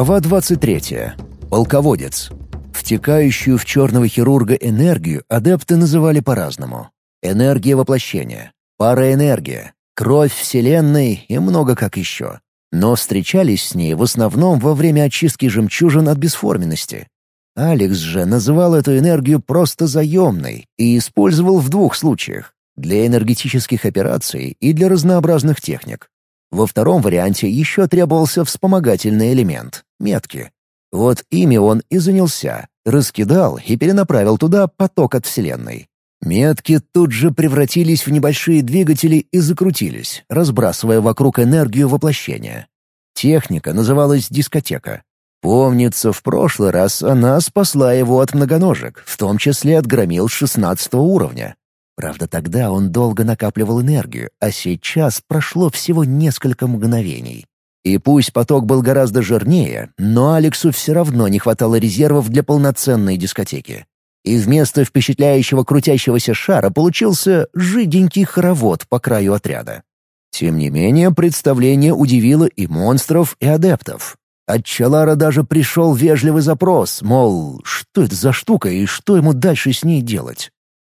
Глава 23. Полководец. Втекающую в черного хирурга энергию адепты называли по-разному. Энергия воплощения, параэнергия, кровь Вселенной и много как еще. Но встречались с ней в основном во время очистки жемчужин от бесформенности. Алекс же называл эту энергию просто заемной и использовал в двух случаях — для энергетических операций и для разнообразных техник. Во втором варианте еще требовался вспомогательный элемент — метки. Вот ими он и занялся, раскидал и перенаправил туда поток от Вселенной. Метки тут же превратились в небольшие двигатели и закрутились, разбрасывая вокруг энергию воплощения. Техника называлась дискотека. Помнится, в прошлый раз она спасла его от многоножек, в том числе от громил 16 уровня. Правда, тогда он долго накапливал энергию, а сейчас прошло всего несколько мгновений. И пусть поток был гораздо жирнее, но Алексу все равно не хватало резервов для полноценной дискотеки. И вместо впечатляющего крутящегося шара получился жиденький хоровод по краю отряда. Тем не менее, представление удивило и монстров, и адептов. От Чалара даже пришел вежливый запрос, мол, что это за штука и что ему дальше с ней делать.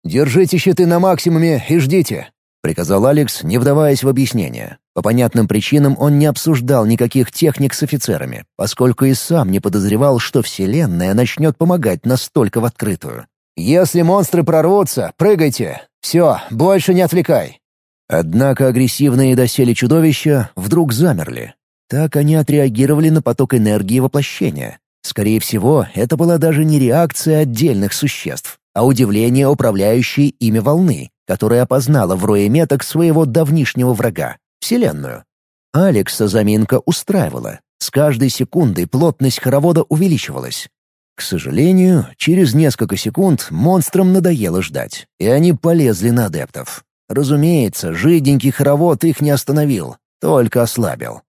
«Держите щиты на максимуме и ждите», — приказал Алекс, не вдаваясь в объяснение. По понятным причинам он не обсуждал никаких техник с офицерами, поскольку и сам не подозревал, что Вселенная начнет помогать настолько в открытую. «Если монстры прорвутся, прыгайте! Все, больше не отвлекай!» Однако агрессивные доселе чудовища вдруг замерли. Так они отреагировали на поток энергии воплощения. Скорее всего, это была даже не реакция отдельных существ, а удивление управляющей ими волны, которая опознала в рое меток своего давнишнего врага — Вселенную. Алекса заминка устраивала. С каждой секундой плотность хоровода увеличивалась. К сожалению, через несколько секунд монстрам надоело ждать, и они полезли на адептов. Разумеется, жиденький хоровод их не остановил, только ослабил.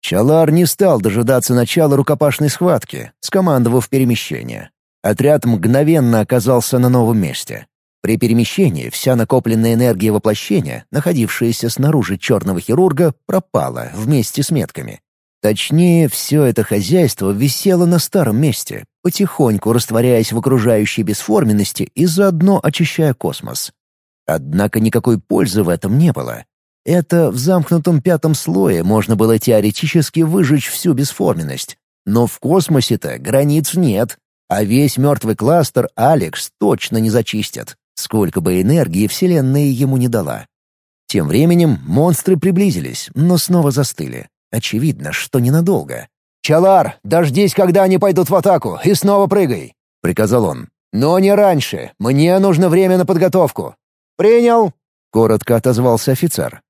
Чалар не стал дожидаться начала рукопашной схватки, скомандовав перемещение. Отряд мгновенно оказался на новом месте. При перемещении вся накопленная энергия воплощения, находившаяся снаружи черного хирурга, пропала вместе с метками. Точнее, все это хозяйство висело на старом месте, потихоньку растворяясь в окружающей бесформенности и заодно очищая космос. Однако никакой пользы в этом не было. Это в замкнутом пятом слое можно было теоретически выжечь всю бесформенность. Но в космосе-то границ нет, а весь мертвый кластер Алекс точно не зачистит, сколько бы энергии Вселенная ему не дала. Тем временем монстры приблизились, но снова застыли. Очевидно, что ненадолго. «Чалар, дождись, когда они пойдут в атаку, и снова прыгай!» — приказал он. «Но не раньше. Мне нужно время на подготовку». «Принял!» — коротко отозвался офицер.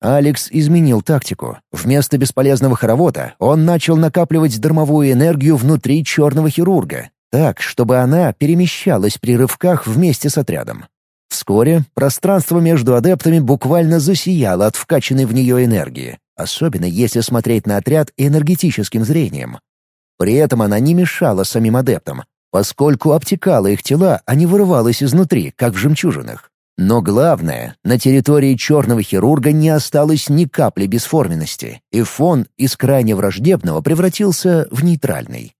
Алекс изменил тактику. Вместо бесполезного хоровода он начал накапливать дармовую энергию внутри черного хирурга, так, чтобы она перемещалась при рывках вместе с отрядом. Вскоре пространство между адептами буквально засияло от вкачанной в нее энергии, особенно если смотреть на отряд энергетическим зрением. При этом она не мешала самим адептам, поскольку обтекала их тела, а не вырывалась изнутри, как в жемчужинах. Но главное, на территории черного хирурга не осталось ни капли бесформенности, и фон из крайне враждебного превратился в нейтральный.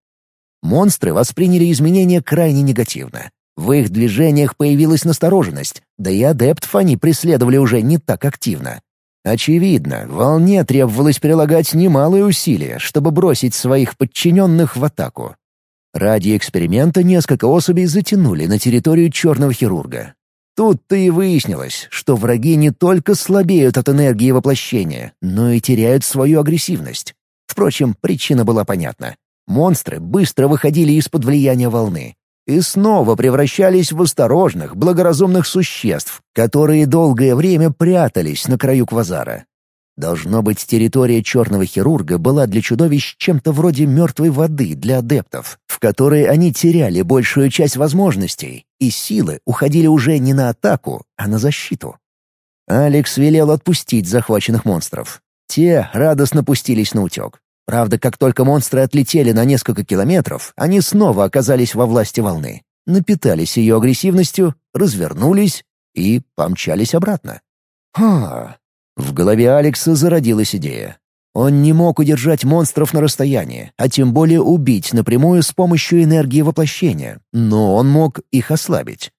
Монстры восприняли изменения крайне негативно. В их движениях появилась настороженность, да и адептов они преследовали уже не так активно. Очевидно, волне требовалось прилагать немалые усилия, чтобы бросить своих подчиненных в атаку. Ради эксперимента несколько особей затянули на территорию черного хирурга. Тут-то и выяснилось, что враги не только слабеют от энергии воплощения, но и теряют свою агрессивность. Впрочем, причина была понятна. Монстры быстро выходили из-под влияния волны и снова превращались в осторожных, благоразумных существ, которые долгое время прятались на краю квазара. Должно быть, территория черного хирурга была для чудовищ чем-то вроде мертвой воды для адептов, в которой они теряли большую часть возможностей, и силы уходили уже не на атаку, а на защиту. Алекс велел отпустить захваченных монстров. Те радостно пустились на утек. Правда, как только монстры отлетели на несколько километров, они снова оказались во власти волны. Напитались ее агрессивностью, развернулись и помчались обратно. Ха! В голове Алекса зародилась идея. Он не мог удержать монстров на расстоянии, а тем более убить напрямую с помощью энергии воплощения, но он мог их ослабить.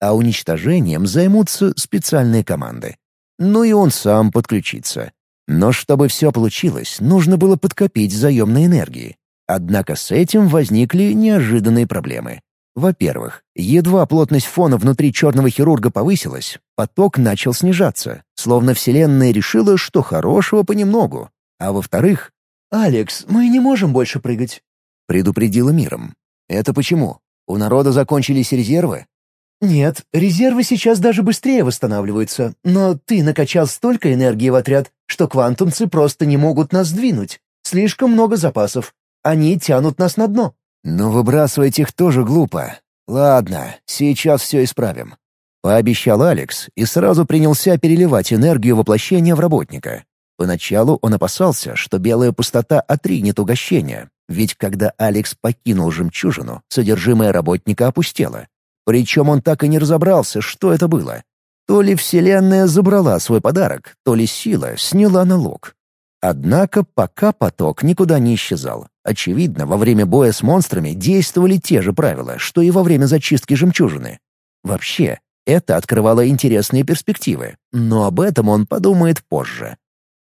А уничтожением займутся специальные команды. Ну и он сам подключится. Но чтобы все получилось, нужно было подкопить заемной энергии. Однако с этим возникли неожиданные проблемы. Во-первых, едва плотность фона внутри черного хирурга повысилась, поток начал снижаться, словно Вселенная решила, что хорошего понемногу. А во-вторых... «Алекс, мы не можем больше прыгать», — предупредила миром. «Это почему? У народа закончились резервы?» «Нет, резервы сейчас даже быстрее восстанавливаются, но ты накачал столько энергии в отряд, что квантумцы просто не могут нас сдвинуть. Слишком много запасов. Они тянут нас на дно». «Но выбрасывать их тоже глупо. Ладно, сейчас все исправим». Пообещал Алекс и сразу принялся переливать энергию воплощения в работника. Поначалу он опасался, что белая пустота отринет угощение, ведь когда Алекс покинул жемчужину, содержимое работника опустело. Причем он так и не разобрался, что это было. То ли Вселенная забрала свой подарок, то ли сила сняла налог. Однако пока поток никуда не исчезал. Очевидно, во время боя с монстрами действовали те же правила, что и во время зачистки жемчужины. Вообще, это открывало интересные перспективы, но об этом он подумает позже.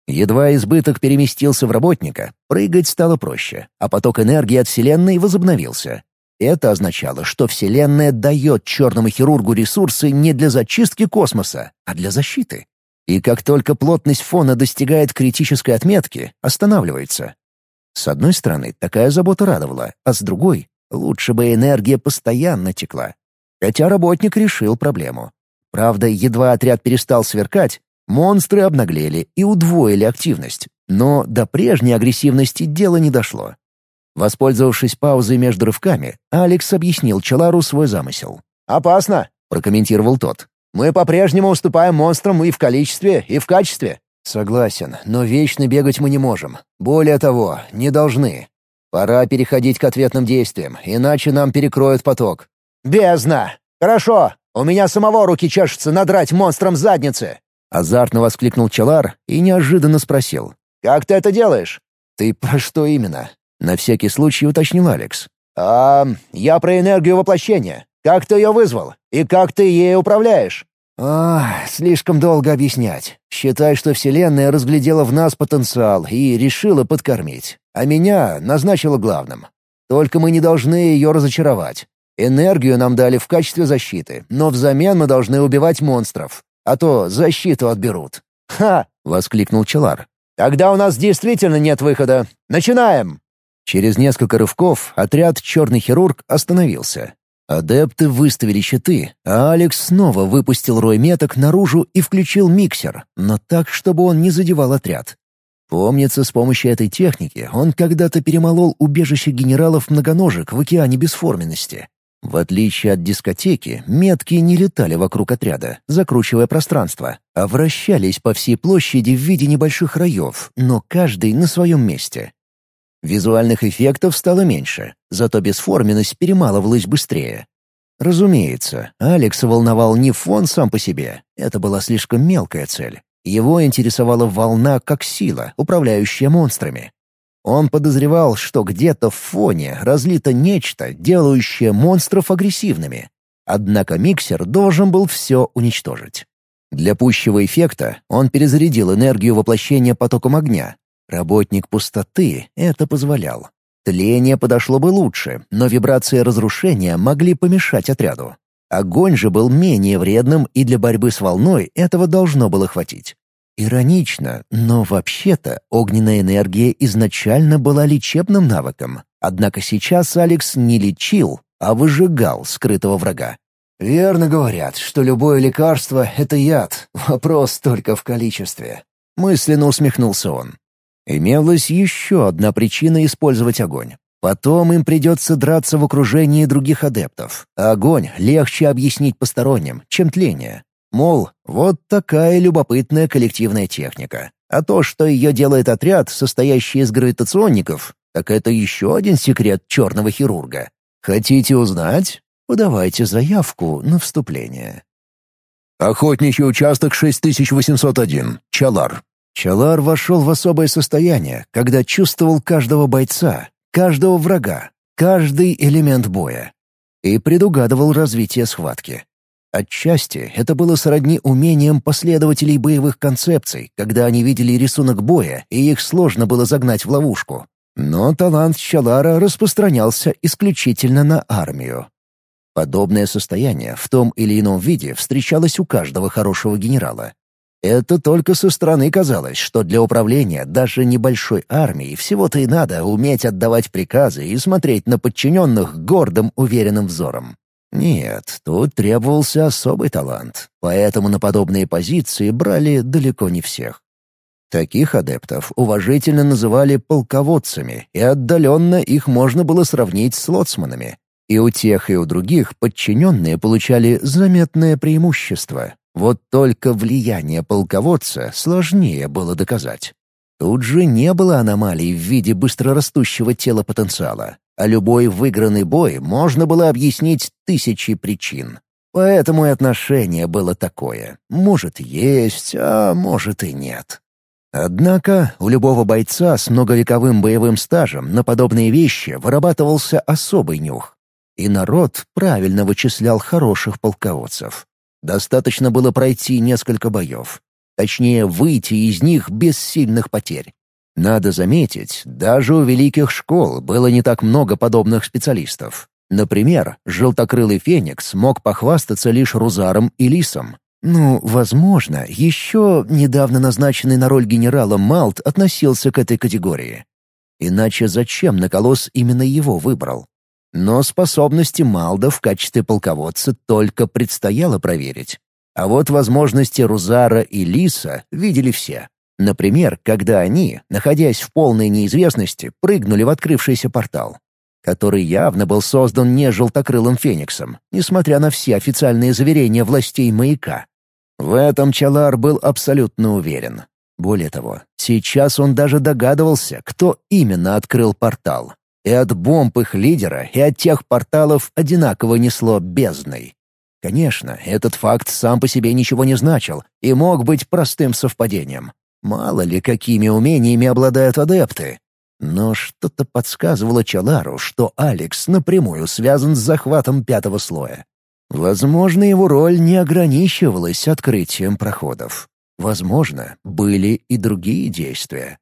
Едва избыток переместился в работника, прыгать стало проще, а поток энергии от Вселенной возобновился. Это означало, что Вселенная дает черному хирургу ресурсы не для зачистки космоса, а для защиты. И как только плотность фона достигает критической отметки, останавливается. С одной стороны, такая забота радовала, а с другой — лучше бы энергия постоянно текла. Хотя работник решил проблему. Правда, едва отряд перестал сверкать, монстры обнаглели и удвоили активность. Но до прежней агрессивности дело не дошло. Воспользовавшись паузой между рывками, Алекс объяснил Челару свой замысел. «Опасно», — прокомментировал тот. «Мы по-прежнему уступаем монстрам и в количестве, и в качестве». «Согласен, но вечно бегать мы не можем. Более того, не должны. Пора переходить к ответным действиям, иначе нам перекроют поток». «Бездна! Хорошо! У меня самого руки чешутся надрать монстрам задницы!» Азартно воскликнул Челар и неожиданно спросил. «Как ты это делаешь?» «Ты про что именно?» На всякий случай уточнил Алекс. «А, я про энергию воплощения. Как ты ее вызвал? И как ты ей управляешь?» «А, слишком долго объяснять. Считай, что Вселенная разглядела в нас потенциал и решила подкормить, а меня назначила главным. Только мы не должны ее разочаровать. Энергию нам дали в качестве защиты, но взамен мы должны убивать монстров, а то защиту отберут». «Ха!» — воскликнул Челар. «Тогда у нас действительно нет выхода. Начинаем!» Через несколько рывков отряд «Черный хирург» остановился. Адепты выставили щиты, а Алекс снова выпустил рой меток наружу и включил миксер, но так, чтобы он не задевал отряд. Помнится, с помощью этой техники он когда-то перемолол убежище генералов-многоножек в океане бесформенности. В отличие от дискотеки, метки не летали вокруг отряда, закручивая пространство, а вращались по всей площади в виде небольших раев, но каждый на своем месте. Визуальных эффектов стало меньше, зато бесформенность перемалывалась быстрее. Разумеется, Алекса волновал не фон сам по себе, это была слишком мелкая цель. Его интересовала волна как сила, управляющая монстрами. Он подозревал, что где-то в фоне разлито нечто, делающее монстров агрессивными. Однако миксер должен был все уничтожить. Для пущего эффекта он перезарядил энергию воплощения потоком огня, Работник пустоты это позволял. Тление подошло бы лучше, но вибрации разрушения могли помешать отряду. Огонь же был менее вредным, и для борьбы с волной этого должно было хватить. Иронично, но вообще-то огненная энергия изначально была лечебным навыком. Однако сейчас Алекс не лечил, а выжигал скрытого врага. «Верно говорят, что любое лекарство — это яд, вопрос только в количестве». Мысленно усмехнулся он. Имелась еще одна причина использовать огонь. Потом им придется драться в окружении других адептов. Огонь легче объяснить посторонним, чем тление. Мол, вот такая любопытная коллективная техника. А то, что ее делает отряд, состоящий из гравитационников, так это еще один секрет черного хирурга. Хотите узнать? Подавайте заявку на вступление. Охотничий участок 6801. Чалар. Чалар вошел в особое состояние, когда чувствовал каждого бойца, каждого врага, каждый элемент боя и предугадывал развитие схватки. Отчасти это было сродни умением последователей боевых концепций, когда они видели рисунок боя, и их сложно было загнать в ловушку. Но талант Чалара распространялся исключительно на армию. Подобное состояние в том или ином виде встречалось у каждого хорошего генерала. Это только со стороны казалось, что для управления даже небольшой армией всего-то и надо уметь отдавать приказы и смотреть на подчиненных гордым, уверенным взором. Нет, тут требовался особый талант, поэтому на подобные позиции брали далеко не всех. Таких адептов уважительно называли полководцами, и отдаленно их можно было сравнить с лоцманами. И у тех, и у других подчиненные получали заметное преимущество. Вот только влияние полководца сложнее было доказать. Тут же не было аномалий в виде быстрорастущего тела потенциала, а любой выигранный бой можно было объяснить тысячи причин. Поэтому и отношение было такое. Может, есть, а может и нет. Однако у любого бойца с многовековым боевым стажем на подобные вещи вырабатывался особый нюх. И народ правильно вычислял хороших полководцев. Достаточно было пройти несколько боев. Точнее, выйти из них без сильных потерь. Надо заметить, даже у великих школ было не так много подобных специалистов. Например, желтокрылый феникс мог похвастаться лишь Рузаром и Лисом. Ну, возможно, еще недавно назначенный на роль генерала Малт относился к этой категории. Иначе зачем Наколос именно его выбрал? Но способности Малда в качестве полководца только предстояло проверить. А вот возможности Рузара и Лиса видели все. Например, когда они, находясь в полной неизвестности, прыгнули в открывшийся портал, который явно был создан не желтокрылым фениксом, несмотря на все официальные заверения властей маяка. В этом Чалар был абсолютно уверен. Более того, сейчас он даже догадывался, кто именно открыл портал. И от бомб их лидера, и от тех порталов одинаково несло бездной. Конечно, этот факт сам по себе ничего не значил и мог быть простым совпадением. Мало ли, какими умениями обладают адепты. Но что-то подсказывало Чалару, что Алекс напрямую связан с захватом пятого слоя. Возможно, его роль не ограничивалась открытием проходов. Возможно, были и другие действия.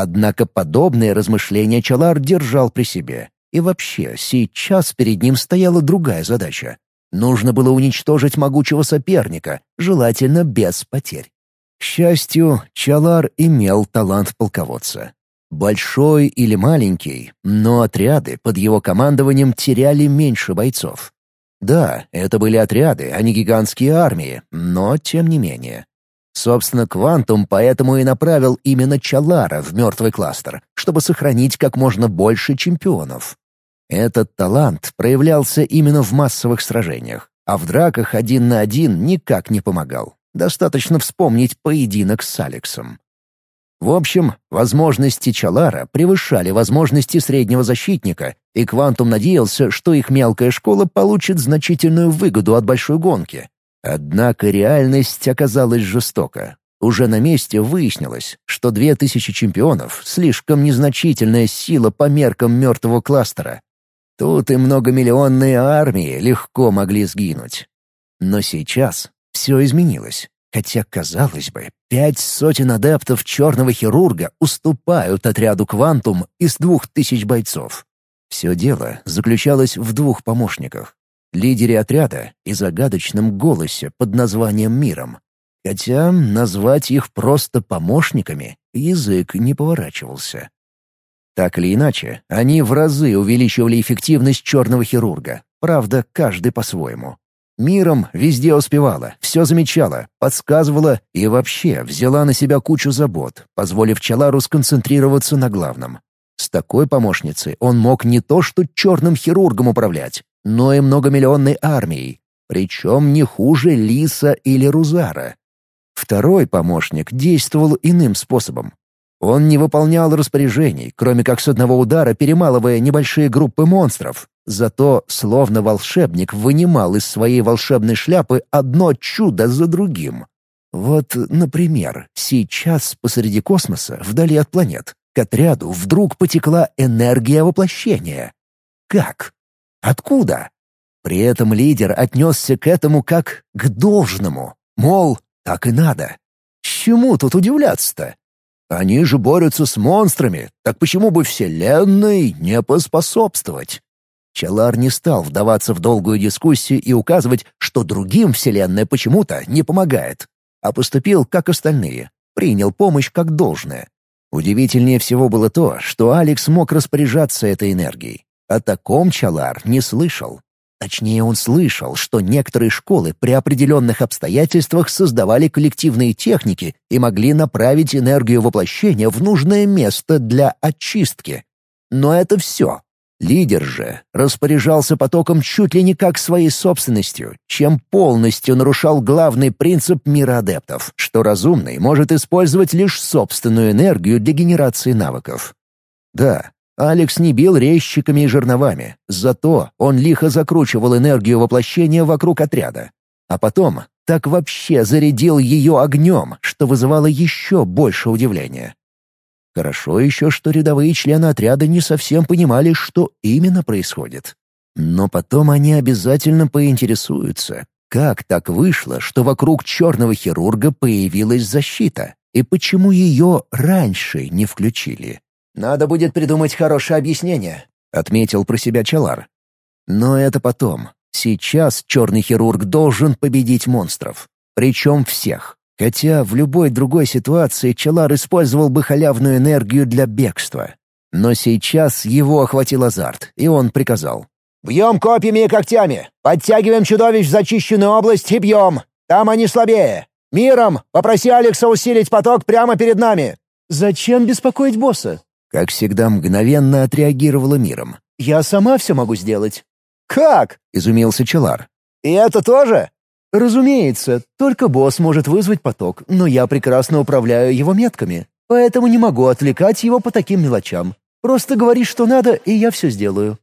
Однако подобные размышления Чалар держал при себе. И вообще, сейчас перед ним стояла другая задача. Нужно было уничтожить могучего соперника, желательно без потерь. К счастью, Чалар имел талант полководца. Большой или маленький, но отряды под его командованием теряли меньше бойцов. Да, это были отряды, а не гигантские армии, но тем не менее. Собственно, Квантум поэтому и направил именно Чалара в мертвый кластер, чтобы сохранить как можно больше чемпионов. Этот талант проявлялся именно в массовых сражениях, а в драках один на один никак не помогал. Достаточно вспомнить поединок с Алексом. В общем, возможности Чалара превышали возможности среднего защитника, и Квантум надеялся, что их мелкая школа получит значительную выгоду от большой гонки. Однако реальность оказалась жестока. Уже на месте выяснилось, что две тысячи чемпионов — слишком незначительная сила по меркам мертвого кластера. Тут и многомиллионные армии легко могли сгинуть. Но сейчас все изменилось. Хотя, казалось бы, пять сотен адептов черного хирурга уступают отряду «Квантум» из двух тысяч бойцов. Все дело заключалось в двух помощниках лидере отряда и загадочном голосе под названием «Миром». Хотя назвать их просто помощниками язык не поворачивался. Так или иначе, они в разы увеличивали эффективность черного хирурга, правда, каждый по-своему. Миром везде успевала, все замечала, подсказывала и вообще взяла на себя кучу забот, позволив Чалару сконцентрироваться на главном. С такой помощницей он мог не то что черным хирургом управлять, но и многомиллионной армией, причем не хуже Лиса или Рузара. Второй помощник действовал иным способом. Он не выполнял распоряжений, кроме как с одного удара перемалывая небольшие группы монстров, зато, словно волшебник, вынимал из своей волшебной шляпы одно чудо за другим. Вот, например, сейчас посреди космоса, вдали от планет, к отряду вдруг потекла энергия воплощения. Как? Откуда? При этом лидер отнесся к этому как к должному, мол, так и надо. Чему тут удивляться-то? Они же борются с монстрами, так почему бы Вселенной не поспособствовать? Чалар не стал вдаваться в долгую дискуссию и указывать, что другим Вселенная почему-то не помогает, а поступил как остальные, принял помощь как должное. Удивительнее всего было то, что Алекс мог распоряжаться этой энергией. О таком Чалар не слышал. Точнее, он слышал, что некоторые школы при определенных обстоятельствах создавали коллективные техники и могли направить энергию воплощения в нужное место для очистки. Но это все. Лидер же распоряжался потоком чуть ли не как своей собственностью, чем полностью нарушал главный принцип мира адептов, что разумный может использовать лишь собственную энергию для генерации навыков. Да, Алекс не бил резчиками и жерновами, зато он лихо закручивал энергию воплощения вокруг отряда. А потом так вообще зарядил ее огнем, что вызывало еще больше удивления. Хорошо еще, что рядовые члены отряда не совсем понимали, что именно происходит. Но потом они обязательно поинтересуются, как так вышло, что вокруг черного хирурга появилась защита, и почему ее раньше не включили. «Надо будет придумать хорошее объяснение», — отметил про себя Чалар. Но это потом. Сейчас черный хирург должен победить монстров. Причем всех. Хотя в любой другой ситуации Чалар использовал бы халявную энергию для бегства. Но сейчас его охватил азарт, и он приказал. «Бьем копьями и когтями! Подтягиваем чудовищ в зачищенную область и бьем! Там они слабее! Миром! Попроси Алекса усилить поток прямо перед нами!» «Зачем беспокоить босса?» Как всегда, мгновенно отреагировала миром. «Я сама все могу сделать». «Как?» — изумился Челар. «И это тоже?» «Разумеется, только босс может вызвать поток, но я прекрасно управляю его метками, поэтому не могу отвлекать его по таким мелочам. Просто говори, что надо, и я все сделаю».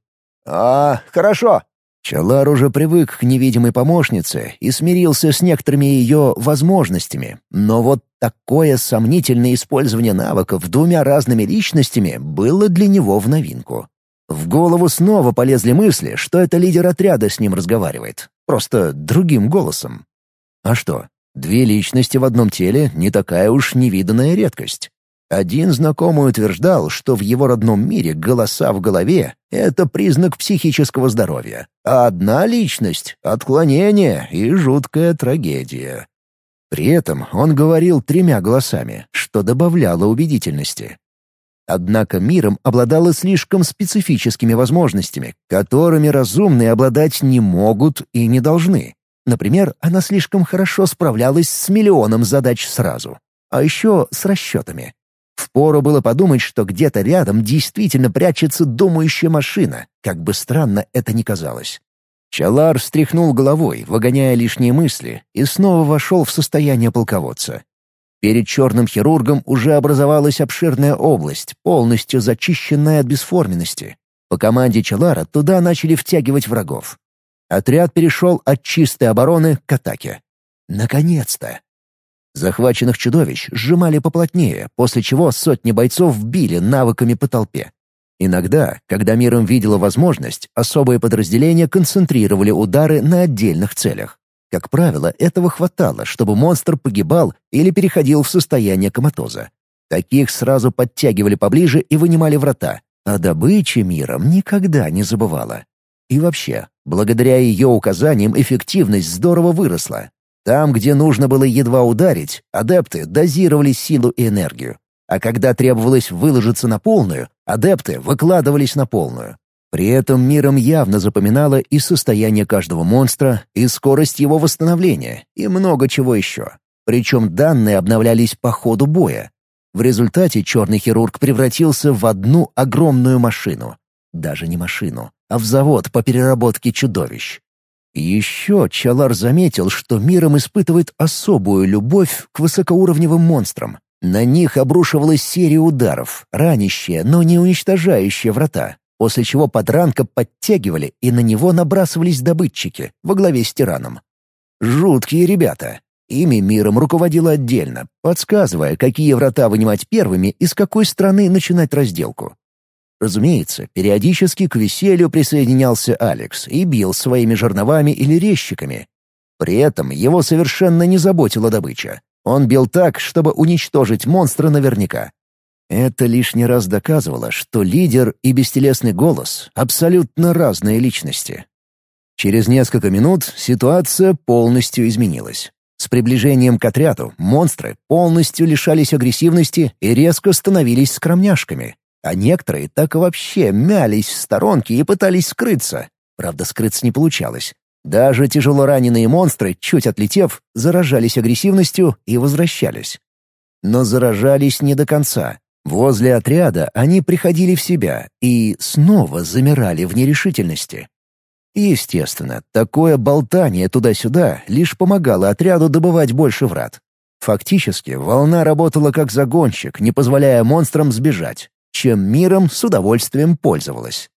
«А, хорошо. Чалар уже привык к невидимой помощнице и смирился с некоторыми ее возможностями, но вот такое сомнительное использование навыков двумя разными личностями было для него в новинку. В голову снова полезли мысли, что это лидер отряда с ним разговаривает, просто другим голосом. А что, две личности в одном теле — не такая уж невиданная редкость. Один знакомый утверждал, что в его родном мире голоса в голове — это признак психического здоровья, а одна личность — отклонение и жуткая трагедия. При этом он говорил тремя голосами, что добавляло убедительности. Однако миром обладала слишком специфическими возможностями, которыми разумные обладать не могут и не должны. Например, она слишком хорошо справлялась с миллионом задач сразу, а еще с расчетами. Впору было подумать, что где-то рядом действительно прячется думающая машина, как бы странно это ни казалось. Чалар встряхнул головой, выгоняя лишние мысли, и снова вошел в состояние полководца. Перед черным хирургом уже образовалась обширная область, полностью зачищенная от бесформенности. По команде Чалара туда начали втягивать врагов. Отряд перешел от чистой обороны к атаке. Наконец-то! Захваченных чудовищ сжимали поплотнее, после чего сотни бойцов били навыками по толпе. Иногда, когда миром видела возможность, особые подразделения концентрировали удары на отдельных целях. Как правило, этого хватало, чтобы монстр погибал или переходил в состояние коматоза. Таких сразу подтягивали поближе и вынимали врата, а добыча миром никогда не забывала. И вообще, благодаря ее указаниям эффективность здорово выросла, там, где нужно было едва ударить, адепты дозировали силу и энергию. А когда требовалось выложиться на полную, адепты выкладывались на полную. При этом миром явно запоминало и состояние каждого монстра, и скорость его восстановления, и много чего еще. Причем данные обновлялись по ходу боя. В результате черный хирург превратился в одну огромную машину. Даже не машину, а в завод по переработке чудовищ. Еще Чалар заметил, что миром испытывает особую любовь к высокоуровневым монстрам. На них обрушивалась серия ударов, ранящие, но не уничтожающие врата, после чего подранка подтягивали, и на него набрасывались добытчики во главе с тираном. Жуткие ребята. Ими миром руководила отдельно, подсказывая, какие врата вынимать первыми и с какой стороны начинать разделку. Разумеется, периодически к веселью присоединялся Алекс и бил своими жерновами или резчиками. При этом его совершенно не заботила добыча. Он бил так, чтобы уничтожить монстра наверняка. Это лишний раз доказывало, что лидер и бестелесный голос — абсолютно разные личности. Через несколько минут ситуация полностью изменилась. С приближением к отряду монстры полностью лишались агрессивности и резко становились скромняшками, а некоторые так и вообще мялись в сторонке и пытались скрыться. Правда, скрыться не получалось. Даже тяжело раненые монстры, чуть отлетев, заражались агрессивностью и возвращались. Но заражались не до конца. Возле отряда они приходили в себя и снова замирали в нерешительности. Естественно, такое болтание туда-сюда лишь помогало отряду добывать больше врат. Фактически, волна работала как загонщик, не позволяя монстрам сбежать, чем миром с удовольствием пользовалась.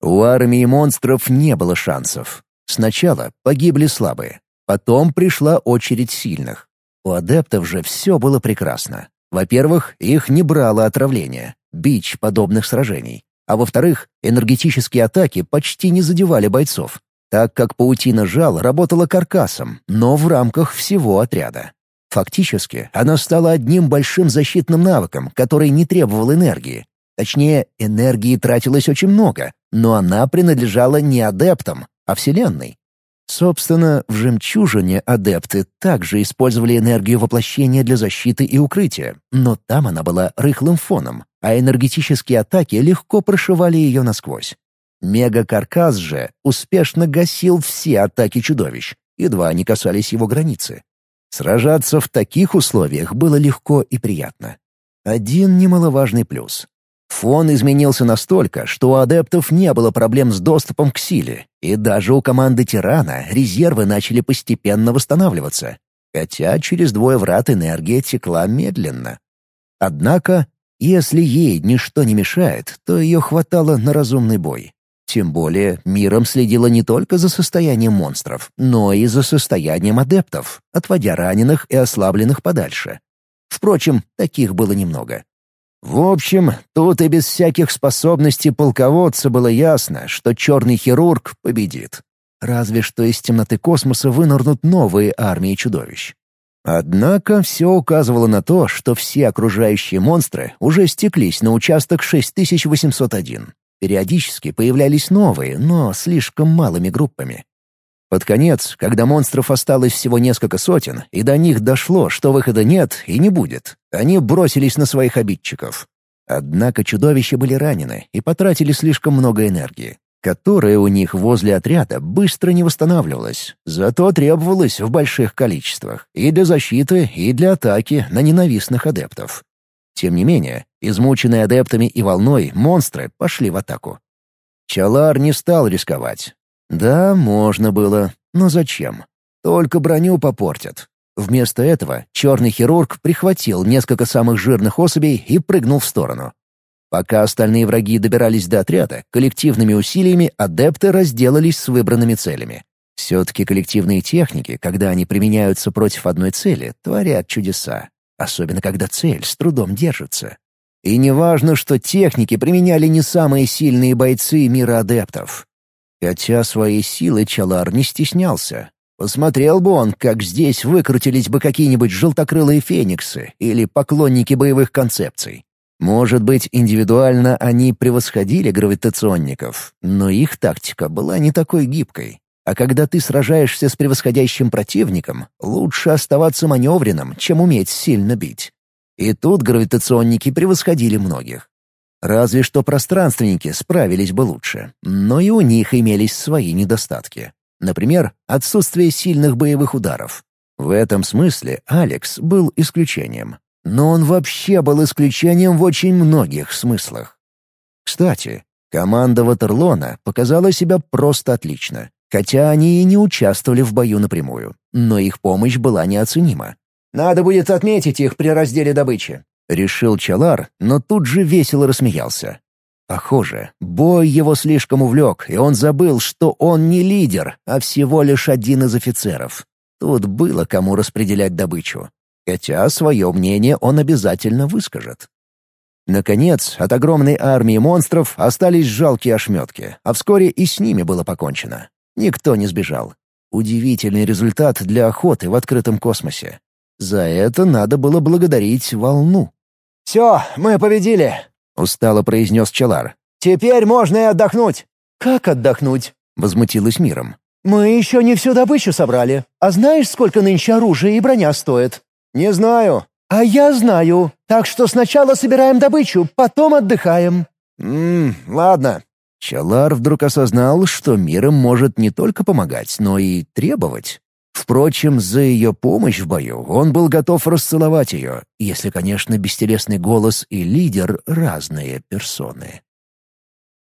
У армии монстров не было шансов. Сначала погибли слабые, потом пришла очередь сильных. У адептов же все было прекрасно. Во-первых, их не брало отравление, бич подобных сражений. А во-вторых, энергетические атаки почти не задевали бойцов, так как паутина жал работала каркасом, но в рамках всего отряда. Фактически, она стала одним большим защитным навыком, который не требовал энергии. Точнее, энергии тратилось очень много, но она принадлежала не адептам, а Вселенной. Собственно, в «Жемчужине» адепты также использовали энергию воплощения для защиты и укрытия, но там она была рыхлым фоном, а энергетические атаки легко прошивали ее насквозь. Мега-каркас же успешно гасил все атаки чудовищ, едва они касались его границы. Сражаться в таких условиях было легко и приятно. Один немаловажный плюс. Фон изменился настолько, что у адептов не было проблем с доступом к силе, и даже у команды Тирана резервы начали постепенно восстанавливаться, хотя через двое врат энергия текла медленно. Однако, если ей ничто не мешает, то ее хватало на разумный бой. Тем более, миром следила не только за состоянием монстров, но и за состоянием адептов, отводя раненых и ослабленных подальше. Впрочем, таких было немного. В общем, тут и без всяких способностей полководца было ясно, что черный хирург победит. Разве что из темноты космоса вынырнут новые армии чудовищ. Однако все указывало на то, что все окружающие монстры уже стеклись на участок 6801. Периодически появлялись новые, но слишком малыми группами. Под конец, когда монстров осталось всего несколько сотен, и до них дошло, что выхода нет и не будет, они бросились на своих обидчиков. Однако чудовища были ранены и потратили слишком много энергии, которая у них возле отряда быстро не восстанавливалась, зато требовалась в больших количествах и для защиты, и для атаки на ненавистных адептов. Тем не менее, измученные адептами и волной, монстры пошли в атаку. Чалар не стал рисковать, да, можно было. Но зачем? Только броню попортят. Вместо этого черный хирург прихватил несколько самых жирных особей и прыгнул в сторону. Пока остальные враги добирались до отряда, коллективными усилиями адепты разделались с выбранными целями. Все-таки коллективные техники, когда они применяются против одной цели, творят чудеса. Особенно когда цель с трудом держится. И не важно, что техники применяли не самые сильные бойцы мира адептов. Хотя своей силы Чалар не стеснялся. Посмотрел бы он, как здесь выкрутились бы какие-нибудь желтокрылые фениксы или поклонники боевых концепций. Может быть, индивидуально они превосходили гравитационников, но их тактика была не такой гибкой. А когда ты сражаешься с превосходящим противником, лучше оставаться маневренным, чем уметь сильно бить. И тут гравитационники превосходили многих. Разве что пространственники справились бы лучше, но и у них имелись свои недостатки. Например, отсутствие сильных боевых ударов. В этом смысле Алекс был исключением. Но он вообще был исключением в очень многих смыслах. Кстати, команда Ватерлона показала себя просто отлично, хотя они и не участвовали в бою напрямую, но их помощь была неоценима. «Надо будет отметить их при разделе добычи», — решил Чалар, но тут же весело рассмеялся. Похоже, бой его слишком увлек, и он забыл, что он не лидер, а всего лишь один из офицеров. Тут было кому распределять добычу. Хотя свое мнение он обязательно выскажет. Наконец, от огромной армии монстров остались жалкие ошметки, а вскоре и с ними было покончено. Никто не сбежал. Удивительный результат для охоты в открытом космосе. За это надо было благодарить волну. «Все, мы победили», — устало произнес Челар. «Теперь можно и отдохнуть». «Как отдохнуть?» — возмутилась миром. «Мы еще не всю добычу собрали. А знаешь, сколько нынче оружия и броня стоит?» «Не знаю». «А я знаю. Так что сначала собираем добычу, потом отдыхаем». «Ммм, ладно». Чалар вдруг осознал, что миром может не только помогать, но и требовать. Впрочем, за ее помощь в бою он был готов расцеловать ее, если, конечно, бестелесный голос и лидер — разные персоны.